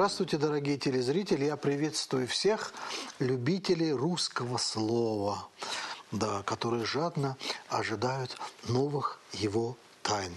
Здравствуйте, дорогие телезрители! Я приветствую всех любителей русского слова, да, которые жадно ожидают новых его тайн.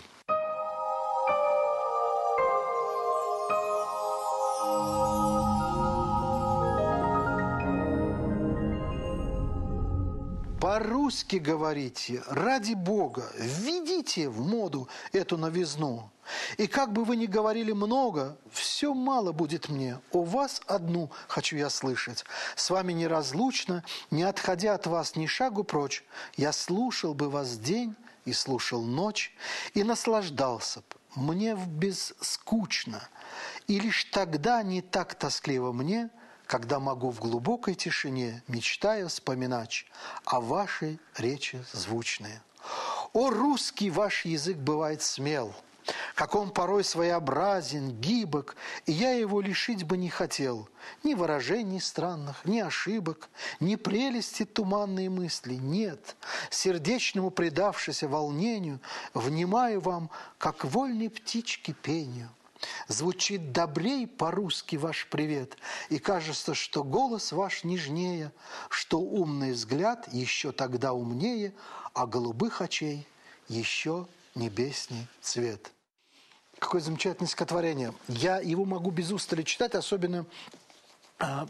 По-русски говорите, ради Бога, введите в моду эту новизну. И как бы вы ни говорили много, все мало будет мне. У вас одну хочу я слышать. С вами неразлучно, не отходя от вас ни шагу прочь, я слушал бы вас день и слушал ночь, и наслаждался бы. Мне бескучно, и лишь тогда не так тоскливо мне – когда могу в глубокой тишине, мечтая вспоминать о вашей речи звучные. О, русский ваш язык бывает смел, как он порой своеобразен, гибок, и я его лишить бы не хотел. Ни выражений странных, ни ошибок, ни прелести туманной мысли. Нет, сердечному предавшись волнению, внимаю вам, как вольной птичке пению. Звучит добрей по-русски ваш привет, и кажется, что голос ваш нежнее, что умный взгляд еще тогда умнее, а голубых очей еще небесней цвет. Какое замечательное стихотворение. Я его могу без устали читать, особенно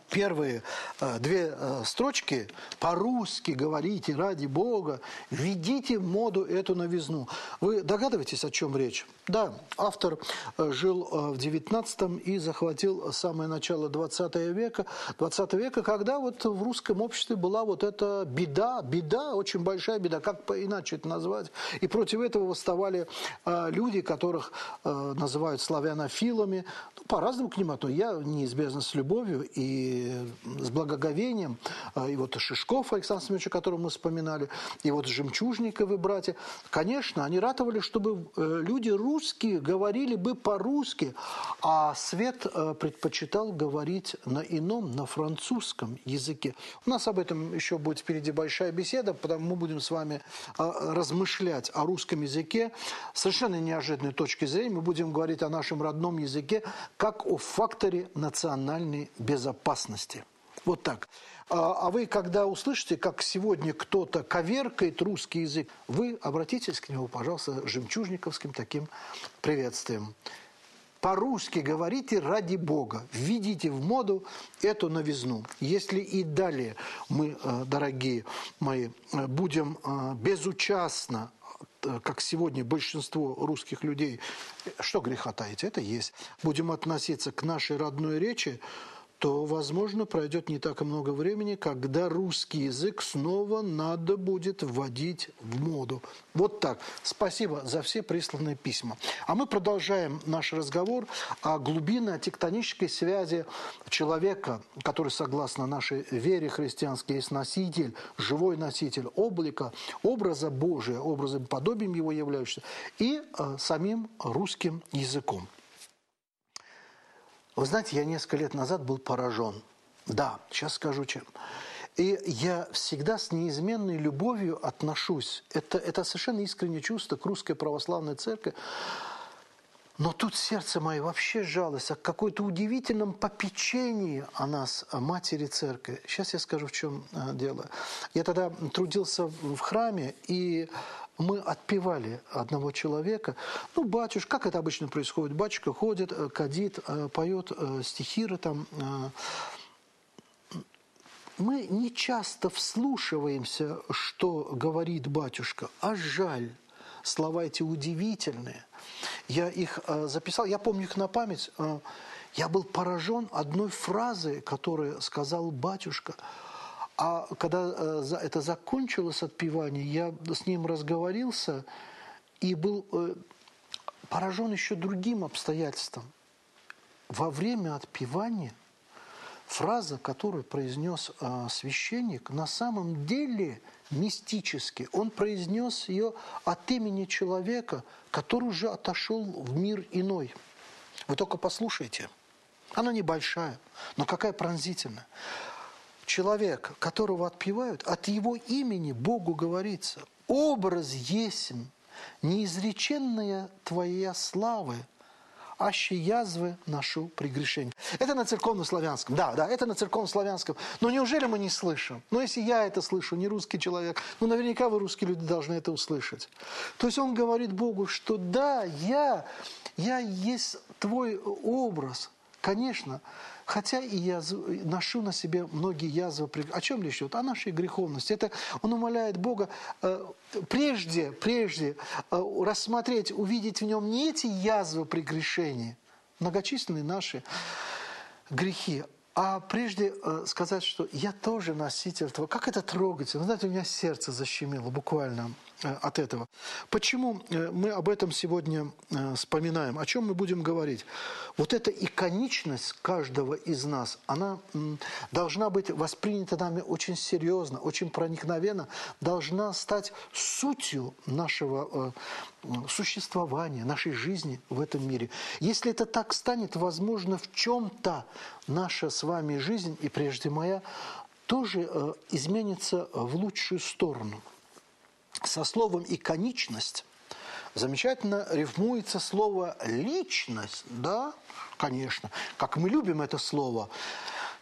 первые а, две а, строчки по-русски говорите, ради Бога, введите в моду эту новизну. Вы догадываетесь, о чем речь? Да, автор жил в 19 и захватил самое начало 20 века, 20 века, когда вот в русском обществе была вот эта беда, беда, очень большая беда, как иначе это назвать. И против этого восставали люди, которых называют славянофилами, ну, по-разному к ним относятся. Я неизбежно с любовью и с благоговением, а, и вот Шишков Александр Семенович, которого мы вспоминали, и вот Жемчужниковы братья, конечно, они ратовали, чтобы э, люди русские говорили бы по-русски, а Свет э, предпочитал говорить на ином, на французском языке. У нас об этом еще будет впереди большая беседа, потому мы будем с вами а, размышлять о русском языке совершенно неожиданной точки зрения. Мы будем говорить о нашем родном языке как о факторе национальной безопасности безопасности. Вот так. А, а вы, когда услышите, как сегодня кто-то коверкает русский язык, вы обратитесь к нему, пожалуйста, жемчужниковским таким приветствием. По-русски говорите ради Бога, введите в моду эту новизну. Если и далее мы, э, дорогие мои, э, будем э, безучастно как сегодня большинство русских людей, что греха таить, это есть, будем относиться к нашей родной речи, то, возможно, пройдет не так и много времени, когда русский язык снова надо будет вводить в моду. Вот так. Спасибо за все присланные письма. А мы продолжаем наш разговор о глубинной, о тектонической связи человека, который, согласно нашей вере христианской, есть носитель, живой носитель облика, образа Божия, образом подобием его являющийся, и э, самим русским языком. Вы знаете, я несколько лет назад был поражен. Да, сейчас скажу чем. И я всегда с неизменной любовью отношусь. Это, это совершенно искреннее чувство к русской православной церкви. Но тут сердце мое вообще жалость о какой-то удивительном попечении о нас, о матери церкви. Сейчас я скажу, в чем э, дело. Я тогда трудился в храме, и мы отпевали одного человека. Ну, батюшка, как это обычно происходит, батюшка ходит, э, кадит, э, поет стихиры там. Мы не часто вслушиваемся, что говорит батюшка, а жаль слова эти удивительные. Я их э, записал, я помню их на память. Э, я был поражен одной фразой, которую сказал батюшка. А когда э, это закончилось отпевание, я с ним разговорился и был поражен еще другим обстоятельством. Во время отпевания фраза, которую произнес священник, на самом деле – мистически. Он произнес ее от имени человека, который уже отошел в мир иной. Вы только послушайте. Она небольшая, но какая пронзительная. Человек, которого отпевают, от его имени Богу говорится, образ есмь, неизреченная твоя славы, аще язвы нашу прегрешение. Это на церковно-славянском. Да, да, это на церковно-славянском. Но неужели мы не слышим? Но если я это слышу, не русский человек, ну наверняка вы, русские люди, должны это услышать. То есть он говорит Богу, что да, я, я есть твой образ. Конечно, Хотя и я ношу на себе многие язвы. О чем речь идет? О нашей греховности. Это он умоляет Бога э, прежде, прежде э, рассмотреть, увидеть в нем не эти язвы прегрешения, многочисленные наши грехи, а прежде э, сказать, что я тоже носитель того. Как это трогательно. Знаете, у меня сердце защемило буквально от этого. Почему э, мы об этом сегодня э, вспоминаем? О чем мы будем говорить? Вот эта иконичность каждого из нас, она должна быть воспринята нами очень серьезно, очень проникновенно, должна стать сутью нашего э, существования, нашей жизни в этом мире. Если это так станет, возможно, в чем-то наша с вами жизнь, и прежде моя, тоже э, изменится в лучшую сторону. Со словом «иконичность» замечательно рифмуется слово «личность». Да, конечно, как мы любим это слово –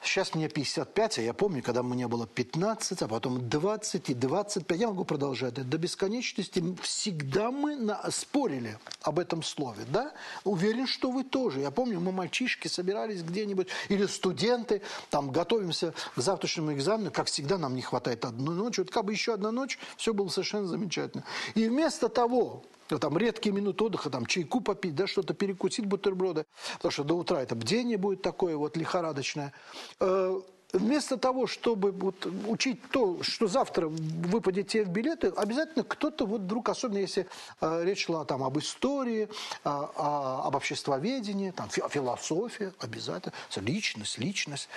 Сейчас мне 55, а я помню, когда мне было 15, а потом 20 и 25. Я могу продолжать до бесконечности. Всегда мы на... спорили об этом слове. Да? Уверен, что вы тоже. Я помню, мы мальчишки собирались где-нибудь, или студенты, там готовимся к завтрашнему экзамену. Как всегда, нам не хватает одной ночи. Вот как бы еще одна ночь, все было совершенно замечательно. И вместо того, там редкие минуты отдыха, там чайку попить, да, что-то перекусить, бутерброды, потому что до утра это бдение будет такое вот лихорадочное. Э, вместо того, чтобы вот учить то, что завтра выпадет в билеты, обязательно кто-то вот вдруг, особенно если э, речь шла там об истории, э, о, об обществоведении, там философия, обязательно, личность, личность.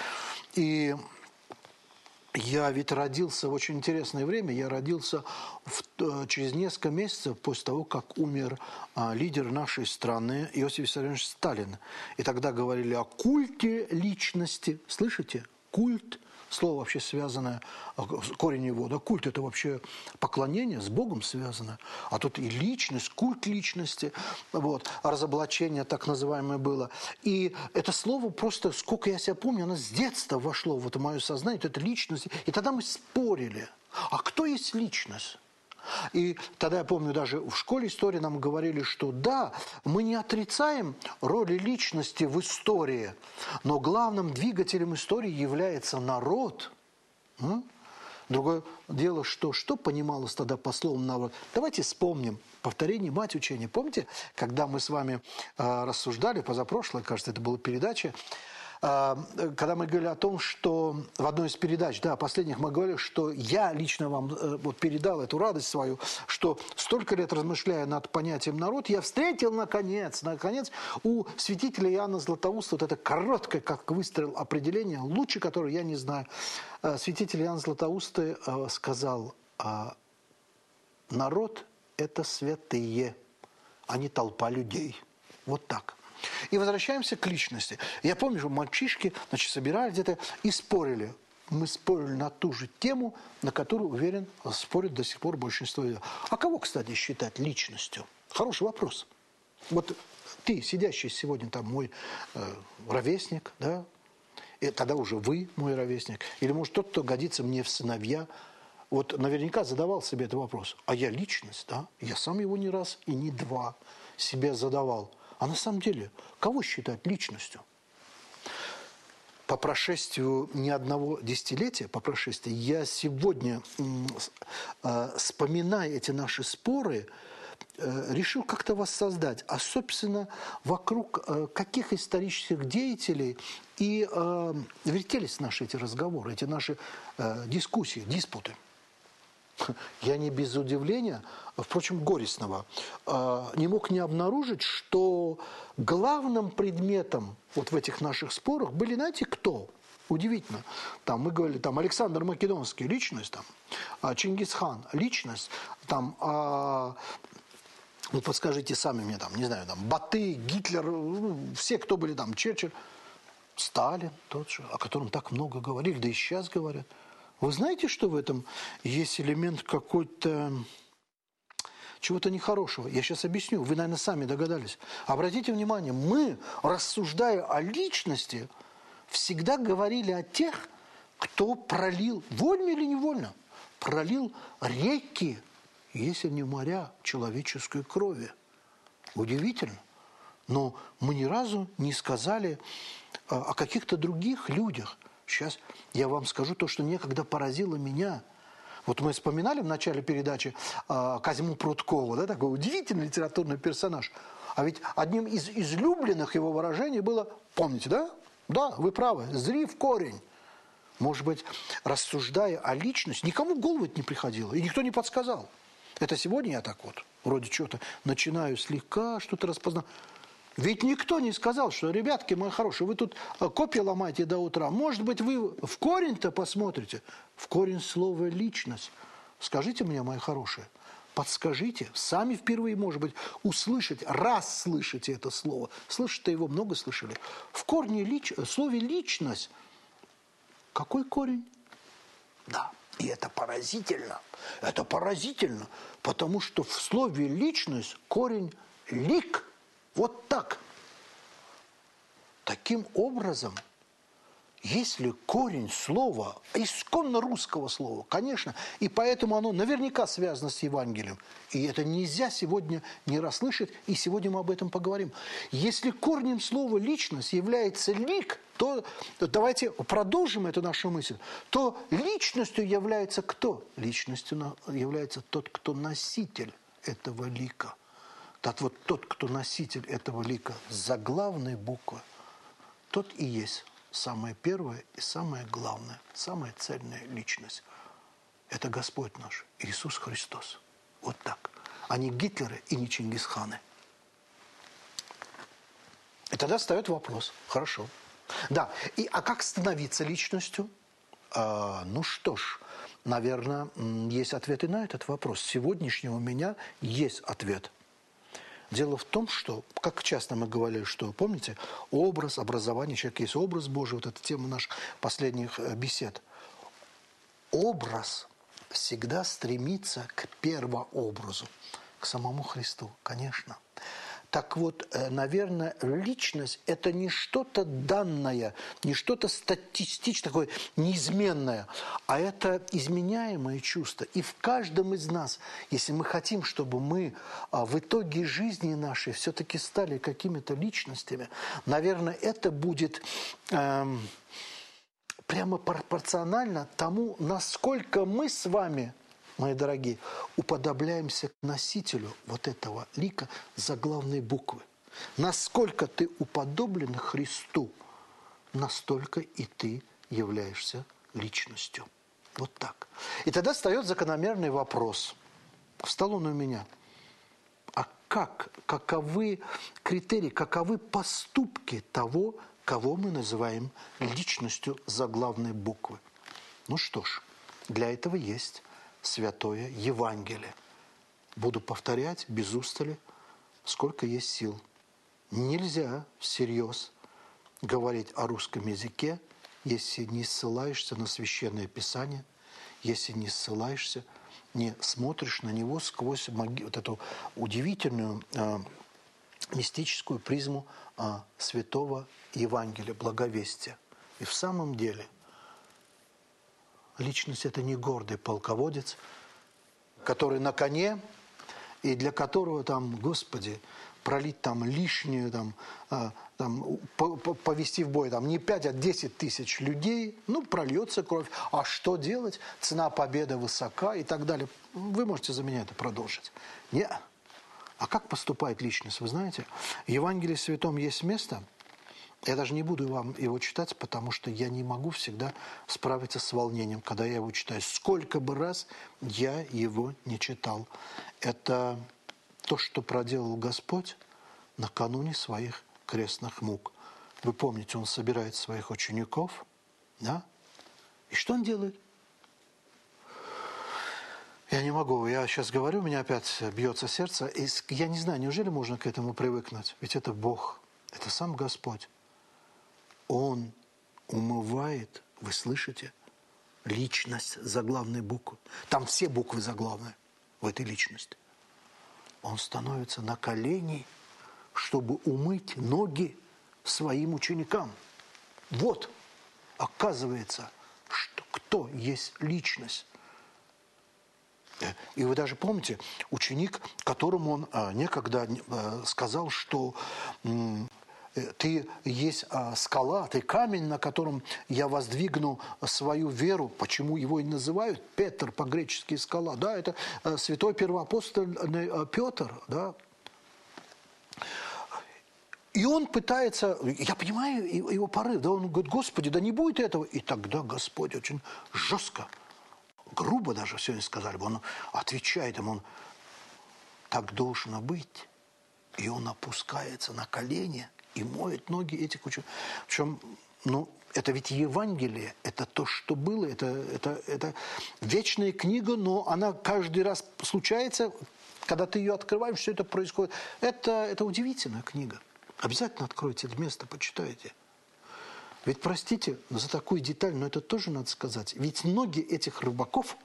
И я ведь родился в очень интересное время. Я родился в, э, через несколько месяцев после того, как умер а, лидер нашей страны Иосиф Виссарионович Сталин. И тогда говорили о культе личности. Слышите? Культ слово вообще связанное, а, корень его, да, культ – это вообще поклонение, с Богом связано. А тут и личность, культ личности, вот, разоблачение так называемое было. И это слово просто, сколько я себя помню, оно с детства вошло в это мое сознание, это личность. И тогда мы спорили, а кто есть личность? И тогда я помню, даже в школе истории нам говорили, что да, мы не отрицаем роли личности в истории, но главным двигателем истории является народ. Другое дело, что что понималось тогда по словам народ. Давайте вспомним повторение мать учения. Помните, когда мы с вами э, рассуждали, позапрошлой, кажется, это была передача, когда мы говорили о том, что в одной из передач, да, последних мы говорили, что я лично вам э, вот передал эту радость свою, что столько лет размышляя над понятием народ, я встретил наконец, наконец у святителя Иоанна Златоуста вот это короткое, как выстрел определение, лучше которое я не знаю. Э, святитель Иоанн Златоуста э, сказал, «А народ – это святые, а не толпа людей. Вот так. И возвращаемся к личности. Я помню, что мальчишки значит, собирались где-то и спорили. Мы спорили на ту же тему, на которую, уверен, спорят до сих пор большинство. А кого, кстати, считать личностью? Хороший вопрос. Вот ты, сидящий сегодня там мой э, ровесник, да, и тогда уже вы мой ровесник, или может тот, кто годится мне в сыновья, вот наверняка задавал себе этот вопрос. А я личность, да? Я сам его не раз и не два себе задавал. А на самом деле, кого считать личностью? По прошествию не одного десятилетия, по прошествии, я сегодня, э, вспоминая эти наши споры, э, решил как-то воссоздать, а, собственно, вокруг э, каких исторических деятелей и вертелись наши эти разговоры, эти наши дискуссии, диспуты. Я не без удивления, впрочем, горестного, а, не мог не обнаружить, что главным предметом вот в этих наших спорах были, знаете, кто? Удивительно. Там мы говорили, там Александр Македонский, личность, там, а Чингисхан, личность, там, а, ну, подскажите сами мне, там, не знаю, там, Баты, Гитлер, ну, все, кто были там, Черчилль, Сталин тот же, о котором так много говорили, да и сейчас говорят – вы знаете, что в этом есть элемент какой-то чего-то нехорошего. Я сейчас объясню, вы, наверное, сами догадались. Обратите внимание, мы, рассуждая о личности, всегда говорили о тех, кто пролил, вольно или невольно, пролил реки, если не моря, человеческой крови. Удивительно. Но мы ни разу не сказали а, о каких-то других людях. Сейчас я вам скажу то, что некогда поразило меня. Вот мы вспоминали в начале передачи э, Казиму Прудкова, да, такой удивительный литературный персонаж. А ведь одним из излюбленных его выражений было, помните, да? Да, вы правы, зри в корень. Может быть, рассуждая о личности, никому в голову это не приходило, и никто не подсказал. Это сегодня я так вот, вроде что-то, начинаю слегка что-то распознавать. Ведь никто не сказал, что, ребятки мои хорошие, вы тут э, копья ломаете до утра. Может быть, вы в корень-то посмотрите? В корень слова «личность». Скажите мне, мои хорошие, подскажите, сами впервые, может быть, услышать, раз слышите это слово. Слышите его много слышали. В корне лич, в слове «личность» какой корень? Да, и это поразительно. Это поразительно, потому что в слове «личность» корень «лик» – вот так. Таким образом, если корень слова, исконно русского слова, конечно, и поэтому оно наверняка связано с Евангелием, и это нельзя сегодня не расслышать, и сегодня мы об этом поговорим. Если корнем слова «личность» является «лик», то давайте продолжим эту нашу мысль, то личностью является кто? Личностью является тот, кто носитель этого лика – так вот тот, кто носитель этого лика заглавной буквы, тот и есть самая первая и самая главная, самая цельная личность. Это Господь наш, Иисус Христос. Вот так. А не Гитлеры и не Чингисханы. И тогда встает вопрос. Хорошо. Да, и, а как становиться личностью? А, ну что ж, наверное, есть ответы на этот вопрос. Сегодняшний у меня есть ответ – Дело в том, что, как часто мы говорили, что, помните, образ, образование, человек есть образ Божий, вот эта тема наших последних э, бесед. Образ всегда стремится к первообразу, к самому Христу, конечно. Так вот, э, наверное, личность – это не что-то данное, не что-то статистическое, такое неизменное, а это изменяемое чувство. И в каждом из нас, если мы хотим, чтобы мы а, в итоге жизни нашей все-таки стали какими-то личностями, наверное, это будет эм, прямо пропорционально тому, насколько мы с вами – мои дорогие, уподобляемся к носителю вот этого лика заглавной буквы. Насколько ты уподоблен Христу, настолько и ты являешься личностью. Вот так. И тогда встает закономерный вопрос. Встал он у меня. А как, каковы критерии, каковы поступки того, кого мы называем личностью заглавной буквы? Ну что ж, для этого есть Святое Евангелие. Буду повторять без устали, сколько есть сил. Нельзя всерьез говорить о русском языке, если не ссылаешься на Священное Писание, если не ссылаешься, не смотришь на него сквозь вот эту удивительную э, мистическую призму э, Святого Евангелия, Благовестия. И в самом деле Личность – это не гордый полководец, который на коне, и для которого там, Господи, пролить там лишнюю, там, а, там, повести в бой там, не 5, а 10 тысяч людей, ну, прольется кровь. А что делать? Цена победы высока и так далее. Вы можете за меня это продолжить. Не. А как поступает личность, вы знаете? В Евангелии Святом есть место – я даже не буду вам его читать, потому что я не могу всегда справиться с волнением, когда я его читаю. Сколько бы раз я его не читал. Это то, что проделал Господь накануне своих крестных мук. Вы помните, он собирает своих учеников, да? И что он делает? Я не могу, я сейчас говорю, у меня опять бьется сердце. И я не знаю, неужели можно к этому привыкнуть? Ведь это Бог, это сам Господь. Он умывает, вы слышите, личность заглавной буквы. Там все буквы заглавные в этой личности. он становится на колени, чтобы умыть ноги своим ученикам. Вот, оказывается, что кто есть личность. И вы даже помните, ученик, которому он а, некогда а, сказал, что ты есть а, скала, ты камень, на котором я воздвигну свою веру. Почему его и называют Петр по-гречески скала? Да, это святой первоапостол Петр, да, и он пытается, я понимаю его порыв, да, он говорит, Господи, да не будет этого. И тогда Господь очень жестко, грубо даже сегодня сказали бы, он отвечает ему, он, так должно быть. И он опускается на колени и моет ноги этих учеников. Причем, ну, это ведь Евангелие, это то, что было, это, это, это вечная книга, но она каждый раз случается, когда ты ее открываешь, все это происходит. Это, это удивительная книга. Обязательно откройте это место, почитайте. Ведь, простите за такую деталь, но это тоже надо сказать. Ведь многие этих рыбаков,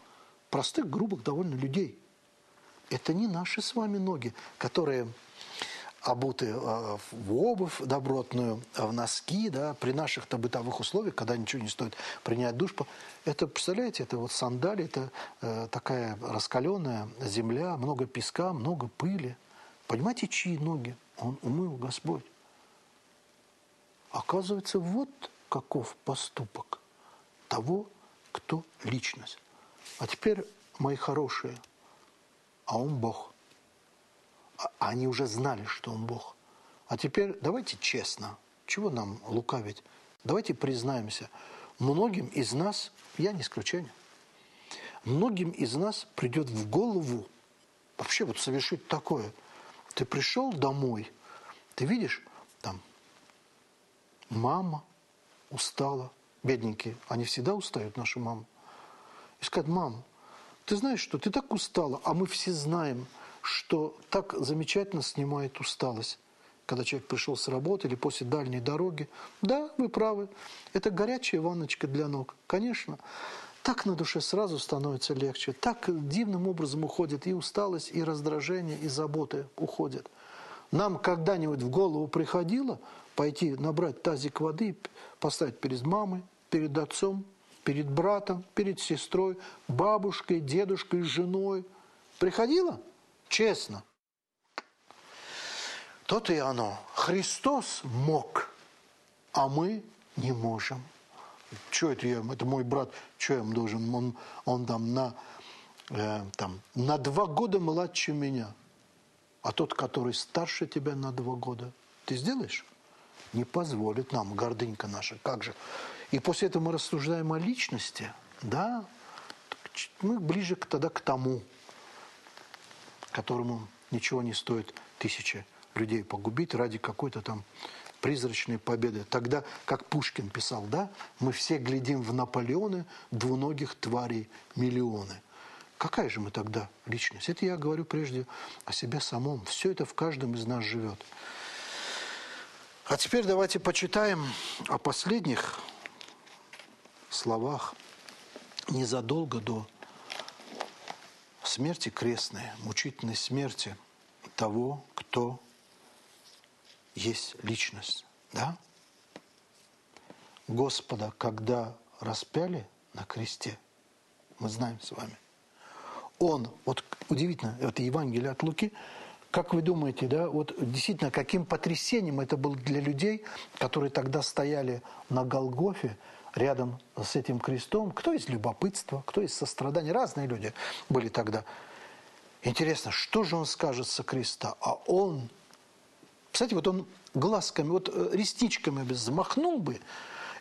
простых, грубых довольно людей, это не наши с вами ноги, которые обуты э, в обувь добротную, в носки, да, при наших-то бытовых условиях, когда ничего не стоит принять душ. Это, представляете, это вот сандали, это э, такая раскаленная земля, много песка, много пыли. Понимаете, чьи ноги? Он умыл Господь. Оказывается, вот каков поступок того, кто личность. А теперь, мои хорошие, а он Бог. А они уже знали, что он Бог. А теперь давайте честно, чего нам лукавить? Давайте признаемся, многим из нас, я не исключение, многим из нас придет в голову вообще вот совершить такое – ты пришел домой, ты видишь, там мама устала. Бедненькие, они всегда устают, наши мамы. И сказать, мам, ты знаешь что, ты так устала, а мы все знаем, что так замечательно снимает усталость когда человек пришел с работы или после дальней дороги. Да, вы правы, это горячая ванночка для ног, конечно так на душе сразу становится легче, так дивным образом уходит и усталость, и раздражение, и заботы уходят. Нам когда-нибудь в голову приходило пойти набрать тазик воды, поставить перед мамой, перед отцом, перед братом, перед сестрой, бабушкой, дедушкой, женой. Приходило? Честно. То-то и оно. Христос мог, а мы не можем. Что это я, это мой брат, что я ему должен, он, он там на, э, там на два года младше меня. А тот, который старше тебя на два года, ты сделаешь? Не позволит нам, гордынька наша, как же. И после этого мы рассуждаем о личности, да, мы ближе к, тогда к тому, которому ничего не стоит тысячи людей погубить ради какой-то там призрачной победы. Тогда, как Пушкин писал, да, мы все глядим в Наполеоны двуногих тварей миллионы. Какая же мы тогда личность? Это я говорю прежде о себе самом. Все это в каждом из нас живет. А теперь давайте почитаем о последних словах незадолго до смерти крестной, мучительной смерти того, кто есть личность, да? Господа, когда распяли на кресте, мы знаем с вами, он, вот удивительно, это Евангелие от Луки, как вы думаете, да, вот действительно, каким потрясением это было для людей, которые тогда стояли на Голгофе, рядом с этим крестом, кто из любопытства, кто из сострадания, разные люди были тогда. Интересно, что же он скажет со креста? А он кстати, вот он глазками, вот э, ресничками бы взмахнул бы,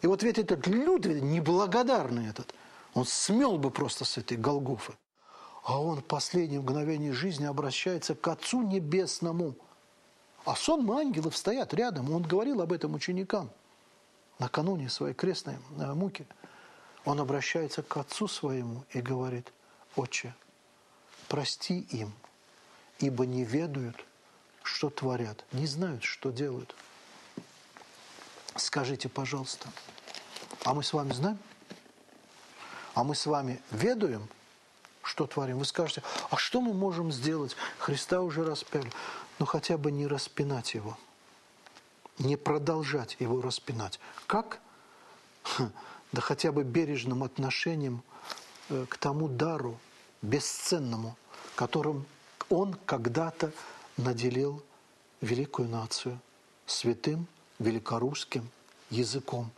и вот ведь этот Людвиг, неблагодарный этот, он смел бы просто с этой Голгофы. А он в последнее мгновение жизни обращается к Отцу Небесному. А сон ангелов стоят рядом. Он говорил об этом ученикам накануне своей крестной э, муки. Он обращается к Отцу своему и говорит, «Отче, прости им, ибо не ведают, что творят, не знают, что делают. Скажите, пожалуйста, а мы с вами знаем? А мы с вами ведаем, что творим. Вы скажете, а что мы можем сделать? Христа уже распяли. Ну, хотя бы не распинать его. Не продолжать его распинать. Как? Да хотя бы бережным отношением э, к тому дару, бесценному, которым он когда-то наделил великую нацию святым великорусским языком.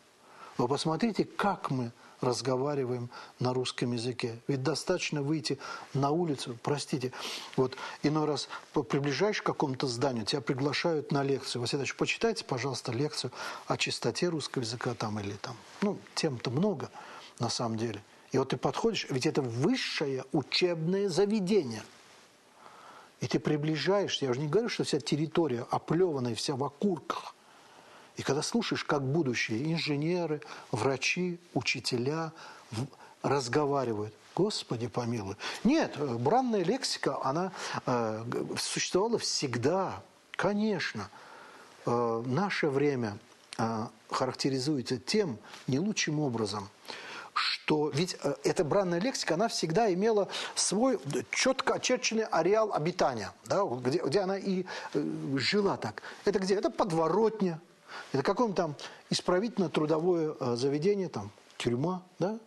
Вы посмотрите, как мы разговариваем на русском языке. Ведь достаточно выйти на улицу, простите, вот иной раз приближаешь к какому-то зданию, тебя приглашают на лекцию. Васильевич, почитайте, пожалуйста, лекцию о чистоте русского языка там или там. Ну, тем-то много на самом деле. И вот ты подходишь, ведь это высшее учебное заведение. И ты приближаешься, я уже не говорю, что вся территория оплеванная, вся в окурках – и когда слушаешь, как будущие инженеры, врачи, учителя разговаривают, Господи помилуй. Нет, э, бранная лексика, она э, существовала всегда, конечно. Э, наше время э, характеризуется тем не лучшим образом, что ведь э, эта бранная лексика, она всегда имела свой четко очерченный ареал обитания, да, где, где она и э, жила так. Это где? Это подворотня, это какое-нибудь там исправительно-трудовое э, заведение, там, тюрьма, да,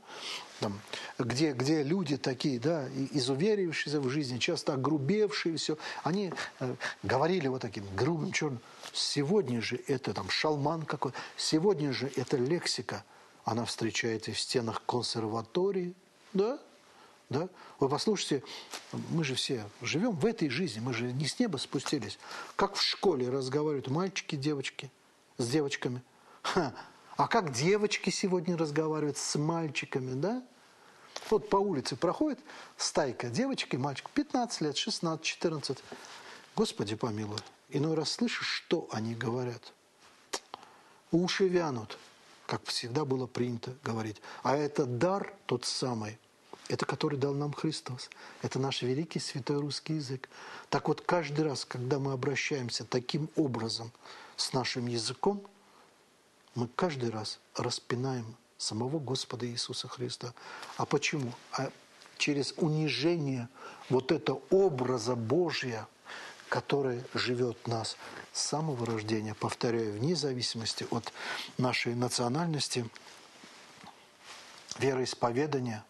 там, где, где люди такие, да, изуверившиеся в жизни, часто огрубевшие, все, они э, говорили вот таким грубым черным. Сегодня же это там шалман какой, сегодня же эта лексика, она встречается в стенах консерватории, да, да? Вы послушайте, мы же все живем в этой жизни, мы же не с неба спустились. Как в школе разговаривают мальчики, девочки – с девочками. Ха. А как девочки сегодня разговаривают с мальчиками, да? Вот по улице проходит стайка девочек и мальчиков, 15 лет, 16, 14. Господи помилуй. Иной раз слышишь, что они говорят. Уши вянут, как всегда было принято говорить. А это дар тот самый, это который дал нам Христос. Это наш великий святой русский язык. Так вот, каждый раз, когда мы обращаемся таким образом – с нашим языком, мы каждый раз распинаем самого Господа Иисуса Христа. А почему? А через унижение вот этого образа Божия, который живет в нас с самого рождения, повторяю, вне зависимости от нашей национальности, вероисповедания,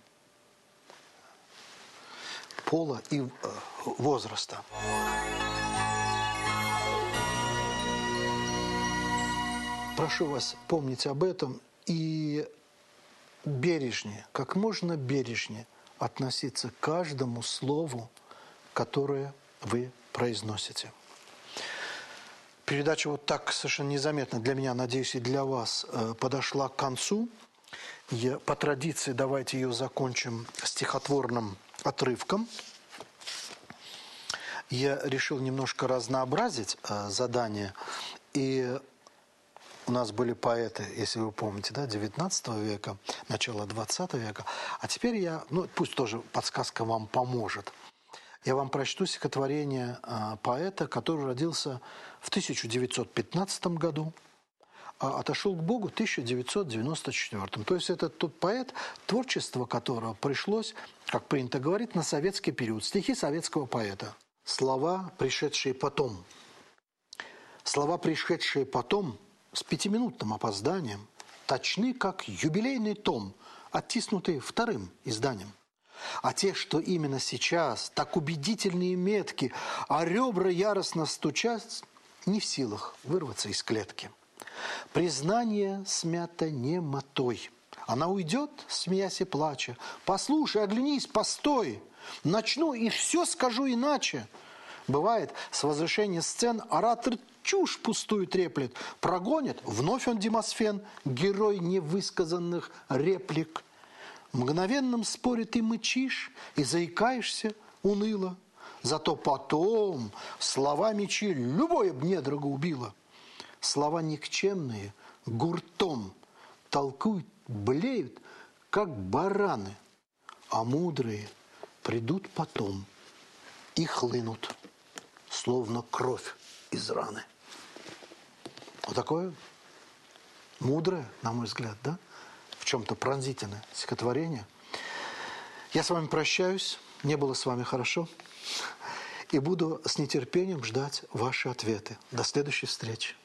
пола и э, возраста. Прошу вас помнить об этом и бережнее, как можно бережнее относиться к каждому слову, которое вы произносите. Передача вот так совершенно незаметно для меня, надеюсь, и для вас э, подошла к концу. Я, по традиции давайте ее закончим стихотворным отрывком. Я решил немножко разнообразить э, задание и у нас были поэты, если вы помните, да, 19 века, начало 20 века. А теперь я, ну пусть тоже подсказка вам поможет. Я вам прочту стихотворение э, поэта, который родился в 1915 году, а отошел к Богу в 1994. То есть это тот поэт, творчество которого пришлось, как принято говорить, на советский период. Стихи советского поэта. Слова, пришедшие потом. Слова, пришедшие потом – с пятиминутным опозданием, точны, как юбилейный том, оттиснутый вторым изданием. А те, что именно сейчас, так убедительные метки, а ребра яростно стучат, не в силах вырваться из клетки. Признание смято немотой. Она уйдет, смеясь и плача. «Послушай, оглянись, постой! Начну и все скажу иначе!» Бывает, с возвышения сцен оратор чушь пустую треплет. Прогонит, вновь он Демосфен, герой невысказанных реплик. В мгновенном споре ты мычишь и заикаешься уныло. Зато потом слова мечи любое б недруга убило. Слова никчемные гуртом толкуют, блеют, как бараны, а мудрые придут потом и хлынут, словно кровь из раны. Вот такое мудрое, на мой взгляд, да, в чем-то пронзительное стихотворение. Я с вами прощаюсь. Мне было с вами хорошо. И буду с нетерпением ждать ваши ответы. До следующей встречи.